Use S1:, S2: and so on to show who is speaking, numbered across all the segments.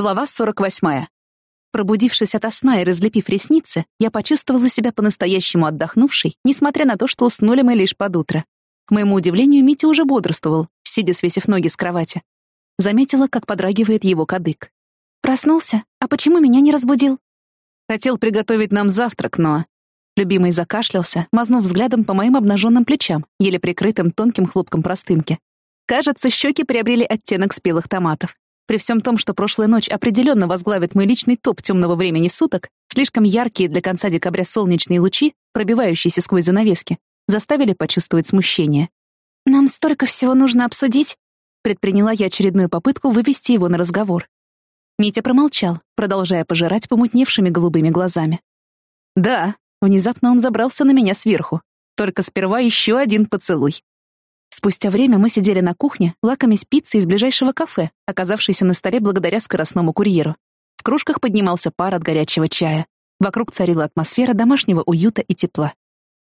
S1: Глава 48. Пробудившись ото сна и разлепив ресницы, я почувствовала себя по-настоящему отдохнувшей, несмотря на то, что уснули мы лишь под утро. К моему удивлению, Митя уже бодрствовал, сидя свесив ноги с кровати. Заметила, как подрагивает его кадык. «Проснулся? А почему меня не разбудил?»
S2: «Хотел приготовить нам завтрак, но...» Любимый закашлялся, мазнув взглядом по моим обнаженным плечам, еле прикрытым тонким хлопком простынки. Кажется, щеки приобрели оттенок спелых томатов. При всем том, что прошлая ночь определенно возглавит мой личный топ темного времени суток, слишком яркие для конца декабря солнечные лучи, пробивающиеся сквозь занавески, заставили почувствовать смущение.
S1: «Нам столько всего нужно обсудить», предприняла я очередную попытку вывести его на разговор. Митя промолчал, продолжая пожирать помутневшими голубыми глазами.
S2: «Да», внезапно он забрался на меня сверху. Только сперва еще один поцелуй.
S1: Спустя время мы сидели на кухне, лакомясь пиццей из ближайшего кафе, оказавшейся на столе благодаря скоростному курьеру. В кружках поднимался пар от горячего чая. Вокруг царила атмосфера домашнего уюта и тепла.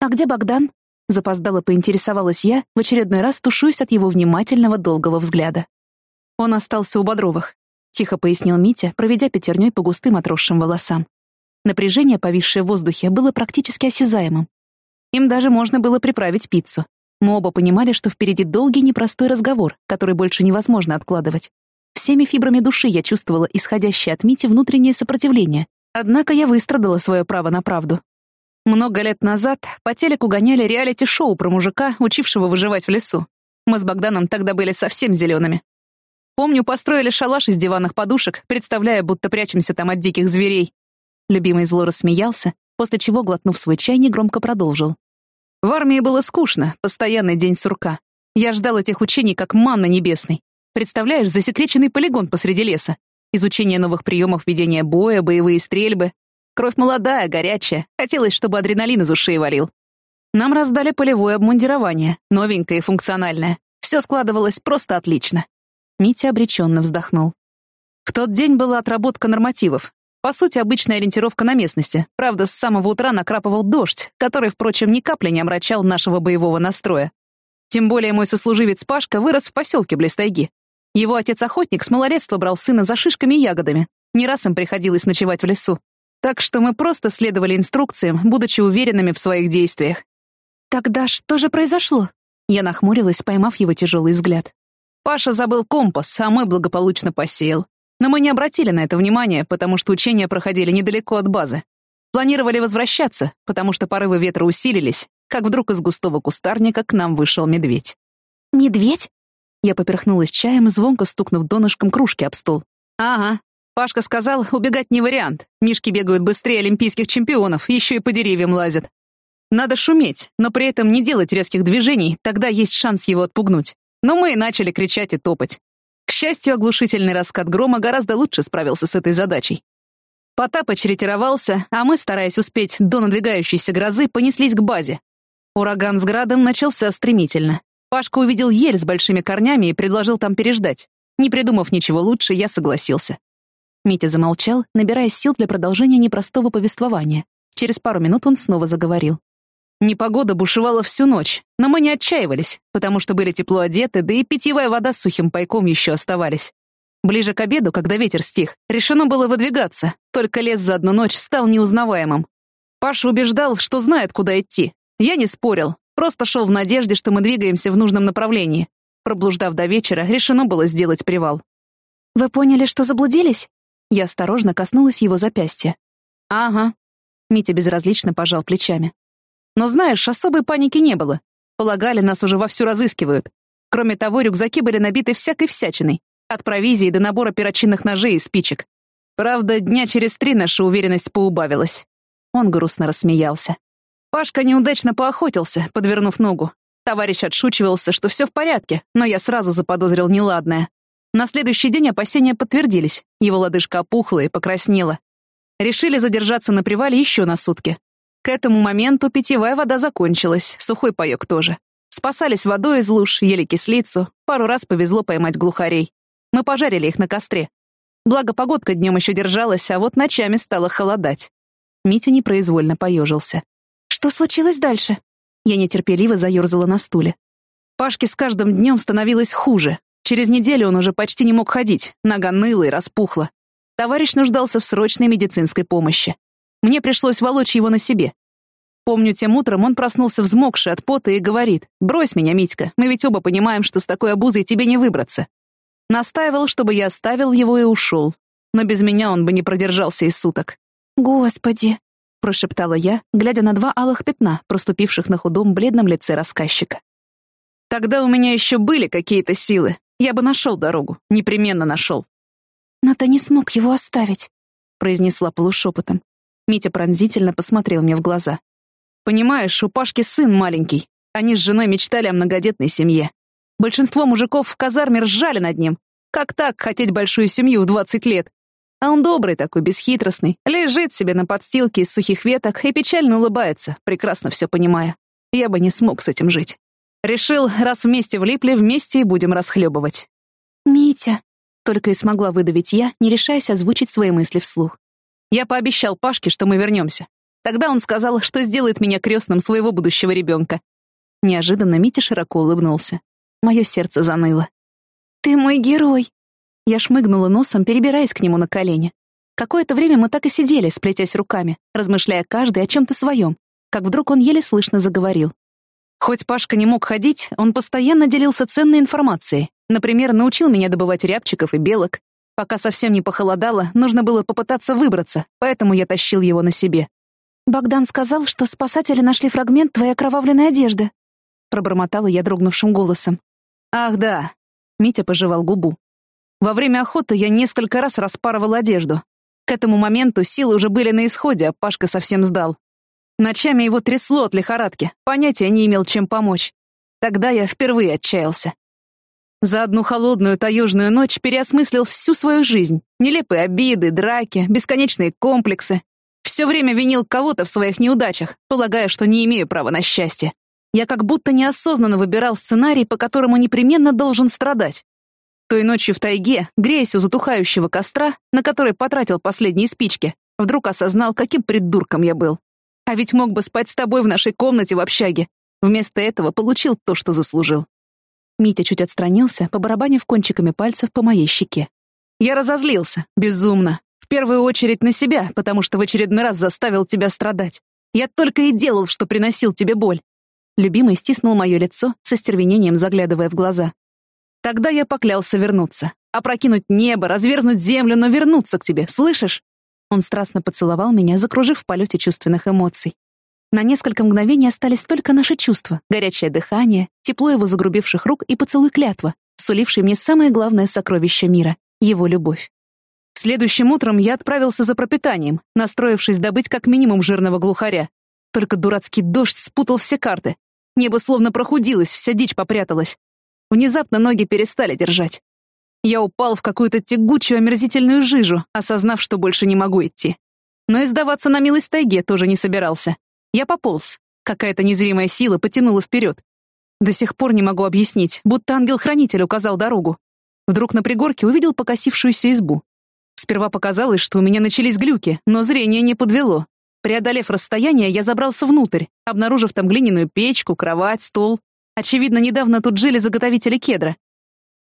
S1: «А где Богдан?» Запоздало поинтересовалась я, в очередной раз тушуясь от его внимательного долгого взгляда.
S2: «Он остался у Бодровых», — тихо пояснил Митя, проведя пятерней по густым отросшим волосам. Напряжение, повисшее в воздухе, было практически осязаемым. Им даже можно было приправить пиццу. Мы оба понимали, что впереди долгий непростой разговор, который больше невозможно откладывать. Всеми фибрами души я чувствовала исходящее от Мити внутреннее сопротивление. Однако я выстрадала свое право на правду. Много лет назад по телеку гоняли реалити-шоу про мужика, учившего выживать в лесу. Мы с Богданом тогда были совсем зелеными. Помню, построили шалаш из диванных подушек, представляя, будто прячемся там от диких зверей. Любимый зло рассмеялся, после чего, глотнув свой чай, негромко продолжил. В армии было скучно, постоянный день сурка. Я ждал этих учений как манна небесной. Представляешь, засекреченный полигон посреди леса. Изучение новых приемов ведения боя, боевые стрельбы. Кровь молодая, горячая. Хотелось, чтобы адреналин из ушей валил. Нам раздали полевое обмундирование, новенькое и функциональное. Все складывалось просто отлично. Митя обреченно вздохнул. В тот день была отработка нормативов. По сути, обычная ориентировка на местности. Правда, с самого утра накрапывал дождь, который, впрочем, ни капли не омрачал нашего боевого настроя. Тем более мой сослуживец Пашка вырос в поселке близ тайги. Его отец-охотник с малолетства брал сына за шишками и ягодами. Не раз им приходилось ночевать в лесу. Так что мы просто следовали инструкциям, будучи уверенными в своих действиях.
S1: «Тогда что же произошло?» Я нахмурилась, поймав его тяжелый взгляд.
S2: Паша забыл компас, а мой благополучно посеял. Но мы не обратили на это внимания, потому что учения проходили недалеко от базы. Планировали возвращаться, потому что порывы ветра усилились, как вдруг из густого кустарника к нам вышел медведь.
S1: «Медведь?» Я поперхнулась чаем, звонко стукнув донышком кружки об стол.
S2: «Ага. Пашка сказал, убегать не вариант. Мишки бегают быстрее олимпийских чемпионов, еще и по деревьям лазят. Надо шуметь, но при этом не делать резких движений, тогда есть шанс его отпугнуть. Но мы и начали кричать и топать. К счастью, оглушительный раскат грома гораздо лучше справился с этой задачей. Потапыч ретировался, а мы, стараясь успеть до надвигающейся грозы, понеслись к базе. Ураган с градом начался стремительно. Пашка увидел ель с большими корнями и предложил там переждать. Не придумав ничего лучше, я согласился. Митя замолчал, набирая сил для продолжения непростого повествования. Через пару минут он снова заговорил. Непогода бушевала всю ночь, но мы не отчаивались, потому что были тепло одеты, да и питьевая вода с сухим пайком еще оставались. Ближе к обеду, когда ветер стих, решено было выдвигаться, только лес за одну ночь стал неузнаваемым. Паша убеждал, что знает, куда идти. Я не спорил, просто шел в надежде, что мы двигаемся в нужном направлении. Проблуждав до вечера, решено было сделать привал.
S1: «Вы поняли, что заблудились?» Я осторожно коснулась его запястья.
S2: «Ага». Митя безразлично пожал плечами. Но знаешь, особой паники не было. Полагали, нас уже вовсю разыскивают. Кроме того, рюкзаки были набиты всякой всячиной. От провизии до набора перочинных ножей и спичек. Правда, дня через три наша уверенность поубавилась. Он грустно рассмеялся. Пашка неудачно поохотился, подвернув ногу. Товарищ отшучивался, что все в порядке, но я сразу заподозрил неладное. На следующий день опасения подтвердились. Его лодыжка опухла и покраснела. Решили задержаться на привале еще на сутки. К этому моменту питьевая вода закончилась, сухой паёк тоже. Спасались водой из луж, ели кислицу, пару раз повезло поймать глухарей. Мы пожарили их на костре. Благо, погодка днем еще держалась, а вот ночами стало холодать. Митя непроизвольно поежился.
S1: «Что случилось дальше?»
S2: Я нетерпеливо заерзала на стуле. Пашке с каждым днем становилось хуже. Через неделю он уже почти не мог ходить, нога ныла и распухла.
S1: Товарищ нуждался в срочной медицинской помощи. Мне пришлось волочь его на себе. Помню, тем утром он проснулся взмокший от пота и говорит, «Брось меня, Митька, мы ведь оба понимаем, что с такой обузой тебе не выбраться». Настаивал, чтобы я оставил его и ушел. Но без меня он бы не продержался и суток.
S2: «Господи!»
S1: — прошептала я, глядя на два алых пятна, проступивших на худом бледном лице рассказчика. Тогда у меня еще были какие-то силы. Я бы нашел дорогу, непременно нашел.
S2: «Но ты не смог его оставить», —
S1: произнесла полушепотом. Митя пронзительно посмотрел мне в глаза. «Понимаешь, у Пашки сын маленький. Они с женой мечтали о многодетной семье. Большинство мужиков в казарме ржали над ним. Как так хотеть большую семью в двадцать лет? А он добрый такой, бесхитростный, лежит себе на подстилке из сухих веток и печально улыбается, прекрасно все понимая. Я бы не смог с этим жить. Решил, раз вместе влипли, вместе и будем расхлебывать.
S2: «Митя», —
S1: только и смогла выдавить я, не решаясь озвучить свои мысли вслух. Я пообещал Пашке, что мы вернемся. Тогда он сказал, что сделает меня крестным своего будущего ребенка. Неожиданно Митя широко улыбнулся. Мое сердце заныло.
S2: «Ты мой герой!»
S1: Я шмыгнула носом, перебираясь к нему на колени. Какое-то время мы так и сидели, сплетясь руками, размышляя каждый о чем-то своем, как вдруг он еле слышно заговорил. Хоть Пашка не мог ходить, он постоянно делился ценной информацией. Например, научил меня добывать рябчиков и белок. Пока совсем не похолодало, нужно было попытаться выбраться, поэтому я тащил его на себе.
S2: «Богдан сказал, что спасатели нашли фрагмент твоей окровавленной одежды»,
S1: пробормотала я дрогнувшим голосом. «Ах, да», — Митя пожевал губу. Во время охоты я несколько раз распарывал одежду. К этому моменту силы уже были на исходе, а Пашка совсем сдал. Ночами его трясло от лихорадки, понятия не имел, чем помочь. Тогда я впервые отчаялся. За одну холодную таежную ночь переосмыслил всю свою жизнь. Нелепые обиды, драки, бесконечные комплексы. Все время винил кого-то в своих неудачах, полагая, что не имею права на счастье. Я как будто неосознанно выбирал сценарий, по которому непременно должен страдать. Той ночью в тайге, греясь у затухающего костра, на который потратил последние спички, вдруг осознал, каким придурком я был. А ведь мог бы спать с тобой в нашей комнате в общаге. Вместо этого получил то, что заслужил. Митя чуть отстранился, побарабанив кончиками пальцев по моей щеке. Я разозлился, безумно. В первую очередь на себя, потому что в очередной раз заставил тебя страдать. Я только и делал, что приносил тебе боль. Любимый стиснул мое лицо, со стервенением заглядывая в глаза. Тогда я поклялся вернуться. Опрокинуть небо, разверзнуть землю, но вернуться к тебе, слышишь? Он страстно поцеловал меня, закружив в полете чувственных эмоций. На несколько мгновений остались только наши чувства, горячее дыхание, тепло его загрубевших рук и поцелуй клятва, суливший мне самое главное сокровище мира — его любовь. Следующим утром я отправился за пропитанием, настроившись добыть как минимум жирного глухаря. Только дурацкий дождь спутал все карты. Небо словно прохудилось, вся дичь попряталась. Внезапно ноги перестали держать. Я упал в какую-то тягучую омерзительную жижу, осознав, что больше не могу идти. Но и сдаваться на милость тайге тоже не собирался. Я пополз. Какая-то незримая сила потянула вперед. До сих пор не могу объяснить, будто ангел-хранитель указал дорогу. Вдруг на пригорке увидел покосившуюся избу. Сперва показалось, что у меня начались глюки, но зрение не подвело. Преодолев расстояние, я забрался внутрь, обнаружив там глиняную печку, кровать, стол. Очевидно, недавно тут жили заготовители кедра.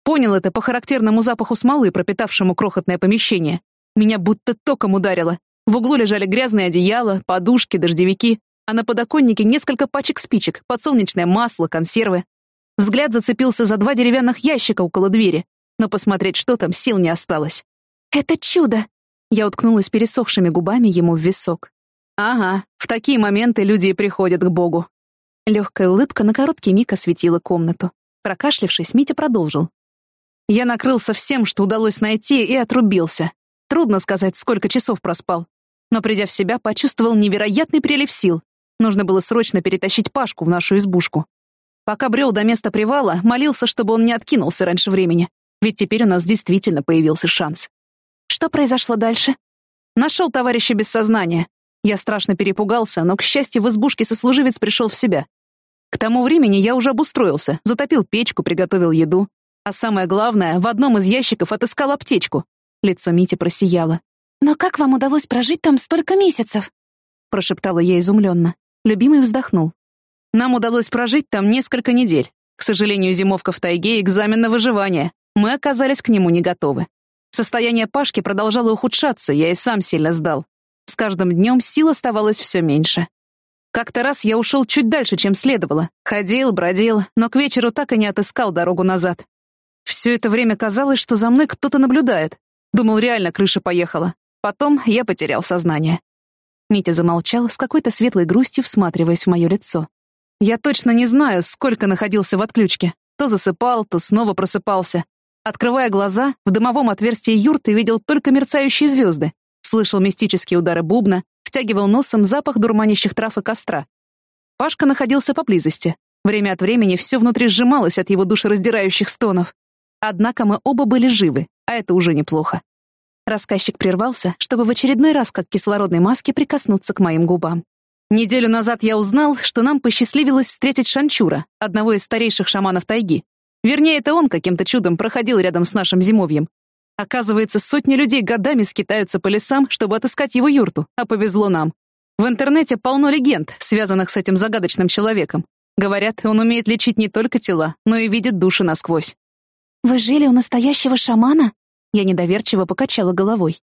S1: Понял это по характерному запаху смолы, пропитавшему крохотное помещение. Меня будто током ударило. В углу лежали грязные одеяла, подушки, дождевики, а на подоконнике несколько пачек спичек, подсолнечное масло, консервы. Взгляд зацепился за два деревянных ящика около двери, но посмотреть, что там, сил не осталось.
S2: «Это чудо!»
S1: Я уткнулась пересохшими губами ему в висок. «Ага, в такие моменты люди и приходят к Богу. Легкая улыбка на короткий миг осветила комнату. Прокашлявшись, Митя продолжил. Я накрылся всем, что удалось найти, и отрубился. Трудно сказать, сколько часов проспал. Но, придя в себя, почувствовал невероятный прилив сил. Нужно было срочно перетащить Пашку в нашу избушку. Пока брел до места привала, молился, чтобы он не откинулся раньше времени. Ведь теперь у нас действительно появился шанс.
S2: Что произошло дальше?
S1: Нашел товарища без сознания. Я страшно перепугался, но, к счастью, в избушке сослуживец пришел в себя. К тому времени я уже обустроился, затопил печку, приготовил еду. А самое главное, в одном из ящиков отыскал аптечку. Лицо Мити просияло.
S2: «Но как вам удалось прожить там столько месяцев?»
S1: Прошептала я изумленно. Любимый вздохнул. «Нам удалось прожить там несколько недель. К сожалению, зимовка в тайге — экзамен на выживание. Мы оказались к нему не готовы. Состояние Пашки продолжало ухудшаться, я и сам сильно сдал. С каждым днем сил оставалось все меньше. Как-то раз я ушел чуть дальше, чем следовало. Ходил, бродил, но к вечеру так и не отыскал дорогу назад. Все это время казалось, что за мной кто-то наблюдает. Думал, реально крыша поехала. Потом я потерял сознание. Митя замолчал, с какой-то светлой грустью всматриваясь в мое лицо. Я точно не знаю, сколько находился в отключке. То засыпал, то снова просыпался. Открывая глаза, в дымовом отверстии юрты видел только мерцающие звезды. Слышал мистические удары бубна, втягивал носом запах дурманящих трав и костра. Пашка находился поблизости. Время от времени все внутри сжималось от его душераздирающих стонов. Однако мы оба были живы, а это уже неплохо. Рассказчик прервался, чтобы в очередной раз как кислородной маске прикоснуться к моим губам. Неделю назад я узнал, что нам посчастливилось встретить Шанчура, одного из старейших шаманов тайги. Вернее, это он каким-то чудом проходил рядом с нашим зимовьем. Оказывается, сотни людей годами скитаются по лесам, чтобы отыскать его юрту, а повезло нам. В интернете полно легенд, связанных с этим загадочным человеком. Говорят, он умеет лечить не только тела, но и видит души насквозь.
S2: «Вы жили у настоящего шамана?» Я недоверчиво покачала головой.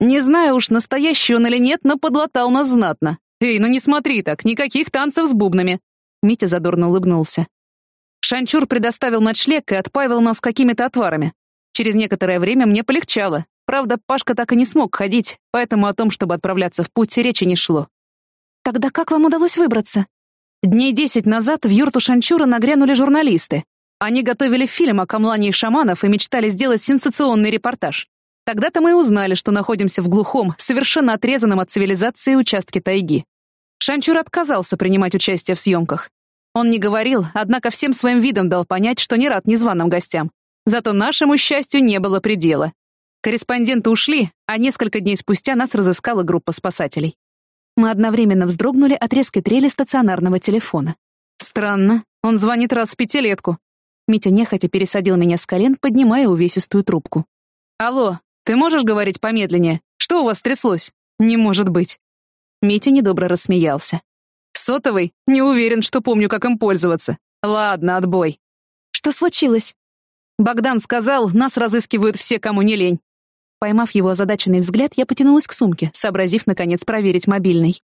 S1: «Не знаю уж, настоящий он или нет, но подлатал нас знатно. Эй, ну не смотри так, никаких танцев с бубнами!» Митя задорно улыбнулся. Шанчур предоставил ночлег и отпаивал нас какими-то отварами. Через некоторое время мне полегчало. Правда, Пашка так и не смог ходить, поэтому о том, чтобы отправляться в путь, речи не шло.
S2: «Тогда как вам удалось выбраться?»
S1: Дней десять назад в юрту Шанчура нагрянули журналисты. Они готовили фильм о камлании шаманов и мечтали сделать сенсационный репортаж. Тогда-то мы и узнали, что находимся в глухом, совершенно отрезанном от цивилизации участке тайги. Шанчур отказался принимать участие в съемках. Он не говорил, однако всем своим видом дал понять, что не рад незваным гостям. Зато нашему счастью не было предела. Корреспонденты ушли, а несколько дней спустя нас разыскала группа спасателей. Мы одновременно вздрогнули от резкой трели стационарного телефона. Странно, он звонит раз в пятилетку. Митя нехотя пересадил меня с колен, поднимая увесистую трубку. «Алло, ты можешь говорить помедленнее? Что у вас тряслось?» «Не может быть». Митя недобро рассмеялся. Сотовый? Не уверен, что помню, как им пользоваться. Ладно, отбой.
S2: Что случилось?
S1: Богдан сказал, нас разыскивают все, кому не лень.
S2: Поймав его озадаченный взгляд, я потянулась к сумке, сообразив, наконец, проверить мобильный.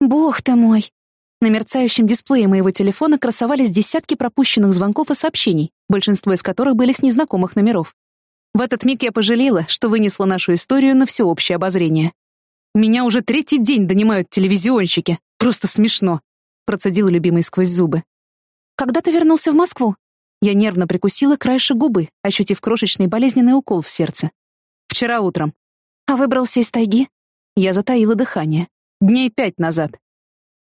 S2: Бог ты мой! На мерцающем дисплее моего телефона красовались десятки пропущенных звонков и сообщений, большинство из которых были с незнакомых номеров. В этот миг я пожалела, что вынесла нашу историю на всеобщее обозрение. Меня уже третий день донимают телевизионщики. Просто смешно», — процедил любимый сквозь зубы. «Когда ты вернулся в Москву?»
S1: Я нервно прикусила краешек губы, ощутив крошечный болезненный укол в сердце. «Вчера утром».
S2: «А выбрался из тайги?»
S1: Я затаила дыхание. Дней пять назад.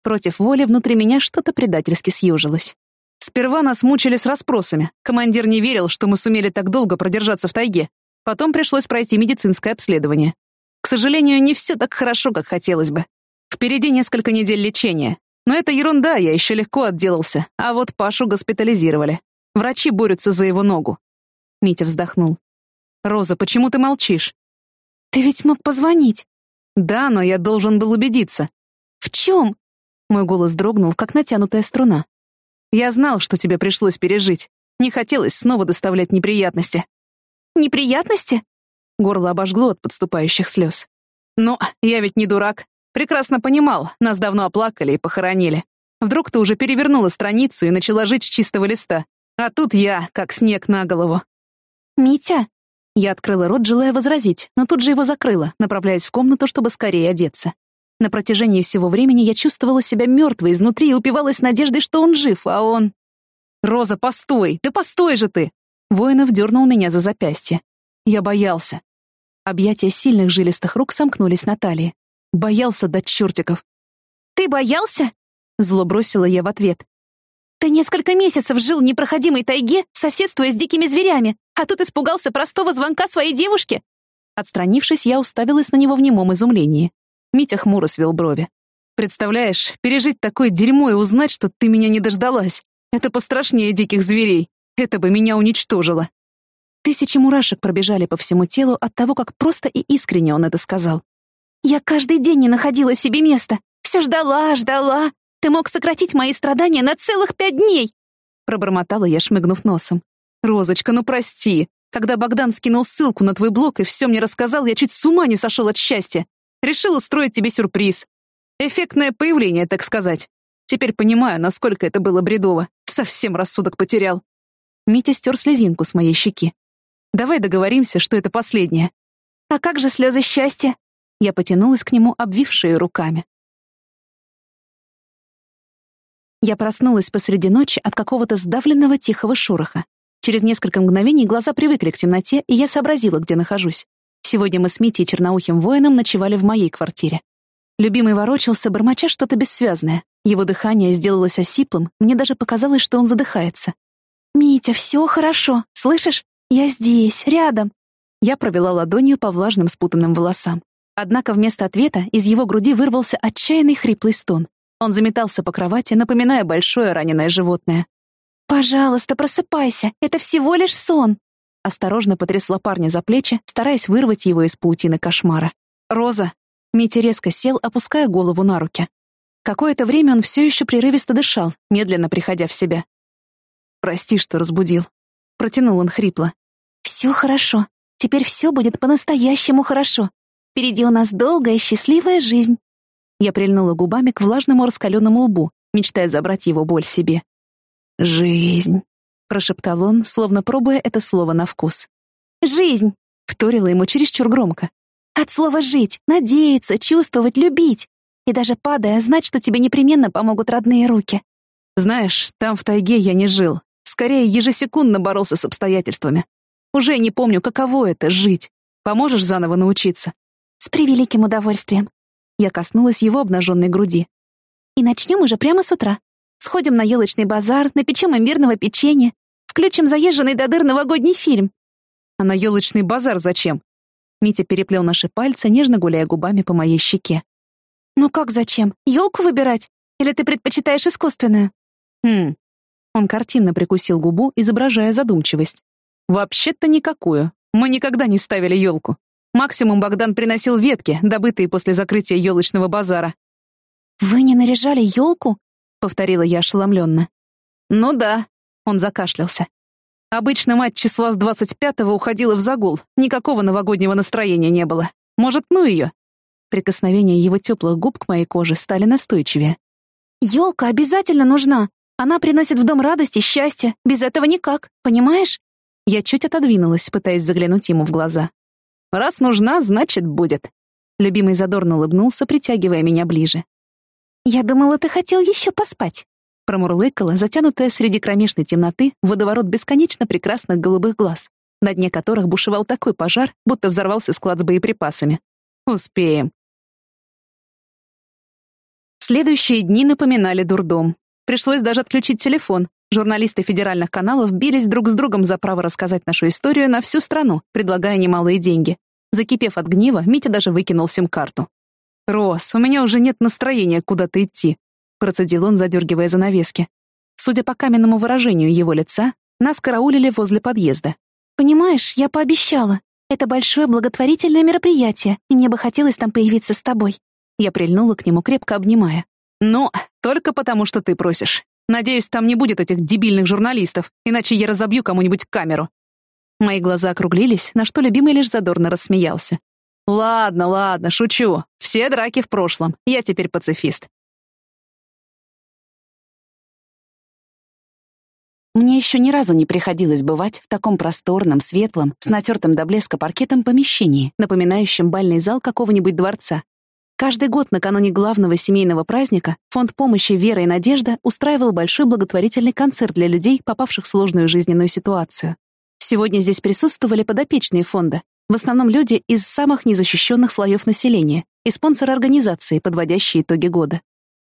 S1: Против воли внутри меня что-то предательски съежилось. Сперва нас мучили с расспросами. Командир не верил, что мы сумели так долго продержаться в тайге. Потом пришлось пройти медицинское обследование. К сожалению, не все так хорошо, как хотелось бы. Впереди несколько недель лечения. Но это ерунда, я еще легко отделался. А вот Пашу госпитализировали. Врачи борются за его ногу. Митя вздохнул. «Роза, почему ты молчишь?»
S2: «Ты ведь мог позвонить».
S1: «Да, но я должен был убедиться».
S2: «В чем?»
S1: Мой голос дрогнул, как натянутая струна. «Я знал, что тебе пришлось пережить. Не хотелось снова доставлять неприятности».
S2: «Неприятности?»
S1: Горло обожгло от подступающих слез. «Но я ведь не дурак. Прекрасно понимал, нас давно оплакали и похоронили. Вдруг ты уже перевернула страницу и начала жить с чистого листа. А тут я, как снег на голову.
S2: «Митя?»
S1: Я открыла рот, желая возразить, но тут же его закрыла, направляясь в комнату, чтобы скорее одеться. На протяжении всего времени я чувствовала себя мертвой изнутри и упивалась надеждой, что он жив, а он... «Роза, постой! Да постой же ты!» Воинов дернул меня за запястье. Я боялся. Объятия сильных жилистых рук сомкнулись на талии. Боялся до чертиков.
S2: «Ты боялся?» — зло бросила
S1: я в ответ.
S2: «Ты несколько месяцев жил в непроходимой тайге, соседствуя с дикими зверями, а тут испугался простого звонка своей девушки?»
S1: Отстранившись, я уставилась на него в немом изумлении. Митя хмуро свел брови. «Представляешь, пережить такое дерьмо и узнать, что ты меня не дождалась. Это пострашнее диких зверей. Это бы меня уничтожило». Тысячи мурашек пробежали по всему телу от того, как просто и искренне он это сказал.
S2: Я каждый день не находила себе места. Все ждала, ждала. Ты мог сократить мои страдания на целых пять дней!»
S1: Пробормотала я, шмыгнув носом. «Розочка, ну прости. Когда Богдан скинул ссылку на твой блог и все мне рассказал, я чуть с ума не сошел от счастья. Решил устроить тебе сюрприз. Эффектное появление, так сказать. Теперь понимаю, насколько это было бредово. Совсем рассудок потерял. Митя стер слезинку с моей щеки. Давай договоримся, что это последнее.
S2: А как же слезы счастья? Я потянулась к нему, обвив руками. Я проснулась посреди ночи от какого-то сдавленного тихого шороха. Через несколько мгновений глаза привыкли к темноте, и я сообразила, где нахожусь. Сегодня мы с Митей черноухим воином ночевали в моей квартире. Любимый ворочался, бормоча что-то бессвязное. Его дыхание сделалось осиплым, мне даже показалось, что он задыхается. «Митя, все хорошо, слышишь? Я здесь, рядом». Я провела ладонью по влажным спутанным волосам. Однако вместо ответа из его груди вырвался отчаянный хриплый стон. Он заметался по кровати, напоминая большое раненое животное. «Пожалуйста, просыпайся, это всего лишь сон!» Осторожно потрясла парня за плечи, стараясь вырвать его из паутины кошмара. «Роза!» Митя резко сел, опуская голову на руки. Какое-то время он все еще прерывисто дышал, медленно приходя в себя. «Прости, что разбудил». Протянул он хрипло. «Все хорошо. Теперь все будет по-настоящему хорошо. Впереди у нас долгая счастливая жизнь». Я прильнула губами к влажному раскаленному лбу, мечтая забрать его боль себе. «Жизнь», — прошептал он, словно пробуя это слово на вкус. «Жизнь», — вторила ему чересчур громко. «От слова «жить», надеяться, чувствовать, любить. И даже падая, знать, что тебе непременно помогут родные руки». «Знаешь, там в тайге я не жил. Скорее, ежесекундно боролся с обстоятельствами. Уже не помню, каково это — жить. Поможешь заново научиться?» «С превеликим удовольствием». Я коснулась его обнаженной груди. «И начнем уже прямо с утра. Сходим на елочный базар, напечем имбирного печенья, включим заезженный до дыр новогодний фильм. А на елочный базар зачем? Митя переплел наши пальцы, нежно гуляя губами по моей щеке. Ну как зачем? Елку выбирать? Или ты предпочитаешь искусственную? Хм. Он картинно прикусил губу, изображая задумчивость. Вообще-то никакую. Мы никогда не ставили елку. Максимум Богдан приносил ветки, добытые после закрытия елочного базара. Вы не наряжали елку? — повторила я ошеломленно. «Ну да», — он закашлялся. «Обычно мать числа с двадцать пятого уходила в загул, никакого новогоднего настроения не было. Может, ну ее?» Прикосновения его теплых губ к моей коже стали настойчивее. «Елка обязательно нужна. Она приносит в дом радость и счастье. Без этого никак, понимаешь?» Я чуть отодвинулась, пытаясь заглянуть ему в глаза. «Раз нужна, значит, будет». Любимый задорно улыбнулся, притягивая меня ближе. «Я думала, ты хотел еще поспать», — промурлыкала, затянутая среди кромешной темноты водоворот бесконечно прекрасных голубых глаз, на дне которых бушевал такой пожар, будто взорвался склад с боеприпасами. «Успеем». Следующие дни напоминали дурдом. Пришлось даже отключить телефон. Журналисты федеральных каналов бились друг с другом за право рассказать нашу историю на всю страну, предлагая немалые деньги. Закипев от гнева, Митя даже выкинул сим-карту. «Рос, у меня уже нет настроения куда-то идти», процедил он, задергивая занавески. Судя по каменному выражению его лица, нас караулили возле подъезда. «Понимаешь, я пообещала. Это большое благотворительное мероприятие, и мне бы хотелось там появиться с тобой». Я прильнула к нему, крепко обнимая. «Ну, только потому, что ты просишь. Надеюсь, там не будет этих дебильных журналистов, иначе я разобью кому-нибудь камеру». Мои глаза округлились, на что любимый лишь задорно рассмеялся. Ладно, ладно, шучу. Все драки в прошлом. Я теперь пацифист. Мне еще ни разу не приходилось бывать в таком просторном, светлом, с натертым до блеска паркетом помещении, напоминающем бальный зал какого-нибудь дворца. Каждый год накануне главного семейного праздника Фонд помощи «Вера и надежда» устраивал большой благотворительный концерт для людей, попавших в сложную жизненную ситуацию. Сегодня здесь присутствовали подопечные фонда, в основном люди из самых незащищенных слоев населения и спонсоры организации, подводящие итоги года.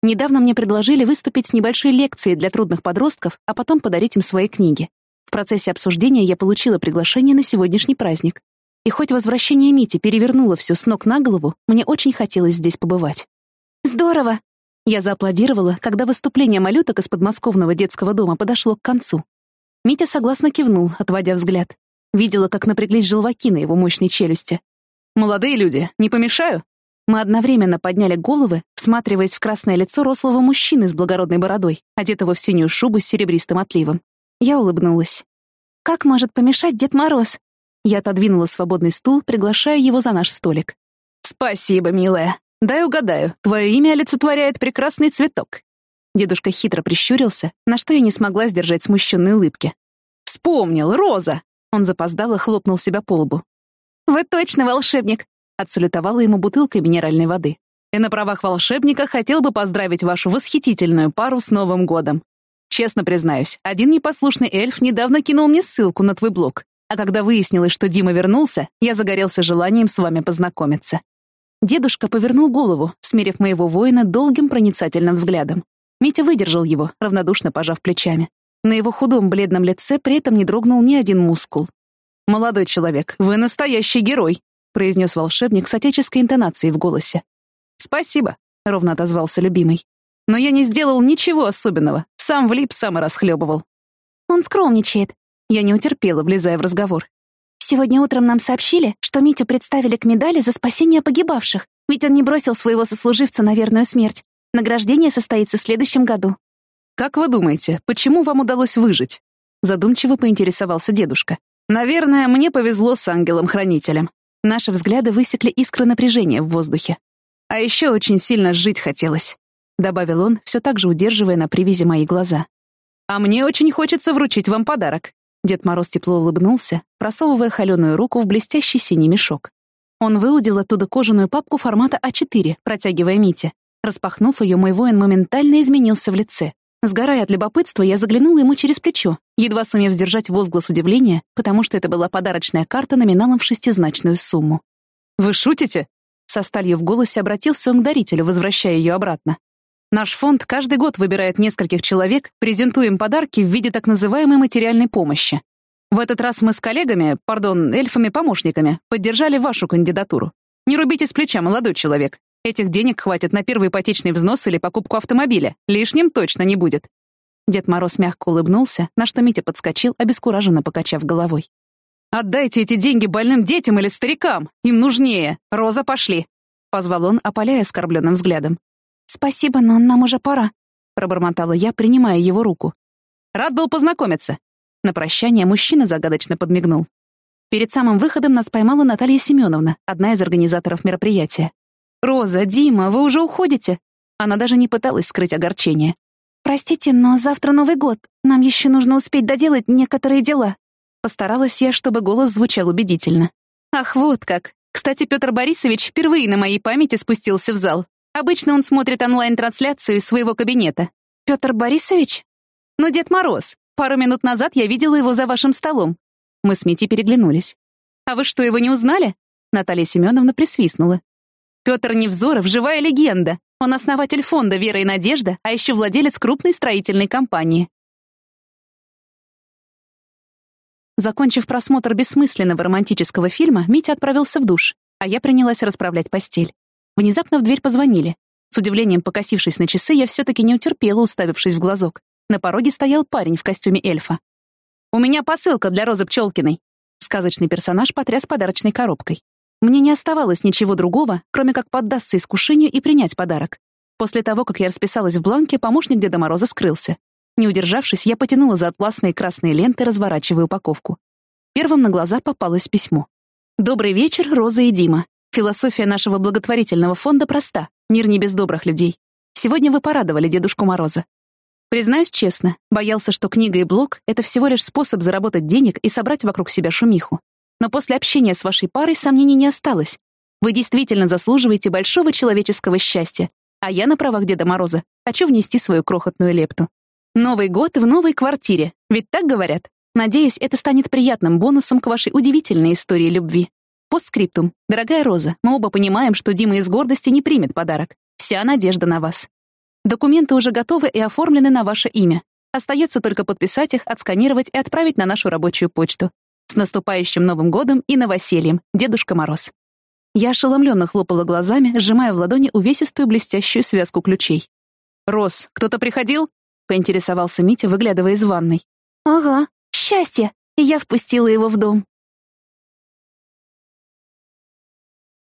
S2: Недавно мне предложили выступить с небольшой лекцией для трудных подростков, а потом подарить им свои книги. В процессе обсуждения я получила приглашение на сегодняшний праздник. И хоть возвращение Мити перевернуло все с ног на голову, мне очень хотелось здесь побывать. «Здорово!» Я зааплодировала, когда выступление малюток из подмосковного детского дома подошло к концу. Митя согласно кивнул, отводя взгляд. Видела, как напряглись желваки на его мощной челюсти. «Молодые люди, не помешаю?» Мы одновременно подняли головы, всматриваясь в красное лицо рослого мужчины с благородной бородой, одетого в синюю шубу с серебристым отливом. Я улыбнулась. «Как может помешать Дед Мороз?
S1: Я отодвинула свободный стул, приглашая его за наш столик. «Спасибо, милая. Дай угадаю, твое имя олицетворяет прекрасный цветок». Дедушка хитро прищурился, на что я не смогла сдержать смущенной улыбки. «Вспомнил, Роза!» Он запоздал и хлопнул себя по лбу.
S2: «Вы точно волшебник!» Отсалютовала ему бутылкой минеральной воды.
S1: «И на правах волшебника хотел бы поздравить вашу восхитительную пару с Новым годом. Честно признаюсь, один непослушный эльф недавно кинул мне ссылку на твой блог, а когда выяснилось, что Дима вернулся, я загорелся желанием с вами познакомиться». Дедушка повернул голову, смерив моего воина долгим проницательным взглядом. Митя выдержал его, равнодушно пожав плечами. На его худом бледном лице при этом не дрогнул ни один мускул. «Молодой человек, вы настоящий герой», произнес волшебник с отеческой интонацией в голосе. «Спасибо», — ровно отозвался любимый. «Но я не сделал ничего особенного. Сам влип, сам и расхлебывал».
S2: «Он скромничает», я не утерпела, влезая в разговор. Сегодня утром нам сообщили, что Митю представили к медали за спасение погибавших, ведь он не бросил своего сослуживца на верную смерть. Награждение состоится в следующем году.
S1: «Как вы думаете, почему вам удалось выжить?» Задумчиво поинтересовался дедушка. «Наверное, мне повезло с ангелом-хранителем». Наши взгляды высекли искры напряжения в воздухе. «А еще очень сильно жить хотелось», — добавил он, все так же удерживая на привязи мои глаза. «А мне очень хочется вручить вам подарок. Дед Мороз тепло улыбнулся, просовывая холеную руку в блестящий синий мешок. Он выудил оттуда кожаную папку формата А4, протягивая Мите. Распахнув ее, мой воин моментально изменился в лице. Сгорая от любопытства, я заглянула ему через плечо, едва сумев сдержать возглас удивления, потому что это была подарочная карта номиналом в шестизначную сумму. «Вы шутите?» Со сталью в голосе обратился он к дарителю, возвращая ее обратно. Наш фонд каждый год выбирает нескольких человек, презентуем подарки в виде так называемой материальной помощи. В этот раз мы с коллегами, пардон, эльфами-помощниками, поддержали вашу кандидатуру. Не рубите с плеча, молодой человек. Этих денег хватит на первый ипотечный взнос или покупку автомобиля. Лишним точно не будет. Дед Мороз мягко улыбнулся, на что Митя подскочил, обескураженно покачав головой. «Отдайте эти деньги больным детям или старикам! Им нужнее! Роза, пошли!» — позвал он, опаляя оскорбленным взглядом.
S2: «Спасибо, но нам уже пора», — пробормотала я, принимая его руку.
S1: «Рад был познакомиться». На прощание мужчина загадочно подмигнул. Перед самым выходом нас поймала Наталья Семеновна, одна из организаторов мероприятия. «Роза, Дима, вы уже уходите?» Она даже не пыталась скрыть огорчение.
S2: «Простите, но завтра Новый год. Нам еще нужно успеть доделать некоторые дела».
S1: Постаралась я, чтобы голос звучал убедительно. «Ах, вот как. Кстати, Петр Борисович впервые на моей памяти спустился в зал. Обычно он смотрит онлайн-трансляцию из своего кабинета.
S2: Петр Борисович?
S1: Ну, Дед Мороз. Пару минут назад я видела его за вашим столом. Мы с Мити переглянулись. А вы что, его не узнали? Наталья Семеновна присвистнула. Петр Невзоров — живая легенда. Он основатель фонда «Вера и надежда», а еще владелец крупной строительной компании. Закончив просмотр бессмысленного романтического фильма, Митя отправился в душ, а я принялась расправлять постель. Внезапно в дверь позвонили. С удивлением покосившись на часы, я все-таки не утерпела, уставившись в глазок. На пороге стоял парень в костюме эльфа. «У меня посылка для Розы Пчелкиной!» Сказочный персонаж потряс подарочной коробкой. Мне не оставалось ничего другого, кроме как поддаться искушению и принять подарок. После того, как я расписалась в бланке, помощник Деда Мороза скрылся. Не удержавшись, я потянула за атласные красные ленты, разворачивая упаковку. Первым на глаза попалось письмо. «Добрый вечер, Роза и Дима. Философия нашего благотворительного фонда проста. Мир не без добрых людей. Сегодня вы порадовали Дедушку Мороза. Признаюсь честно, боялся, что книга и блог — это всего лишь способ заработать денег и собрать вокруг себя шумиху. Но после общения с вашей парой сомнений не осталось. Вы действительно заслуживаете большого человеческого счастья, а я на правах Деда Мороза хочу внести свою крохотную лепту. Новый год в новой квартире, ведь так говорят? Надеюсь, это станет приятным бонусом к вашей удивительной истории любви. Постскриптум. Дорогая Роза, мы оба понимаем, что Дима из гордости не примет подарок. Вся надежда на вас. Документы уже готовы и оформлены на ваше имя. Остается только подписать их, отсканировать и отправить на нашу рабочую почту. С наступающим Новым годом и новосельем, Дедушка Мороз. Я ошеломленно хлопала глазами, сжимая в ладони увесистую блестящую связку ключей. «Рос, кто-то приходил?» — поинтересовался Митя, выглядывая из ванной.
S2: «Ага, счастье!» И я впустила его в дом.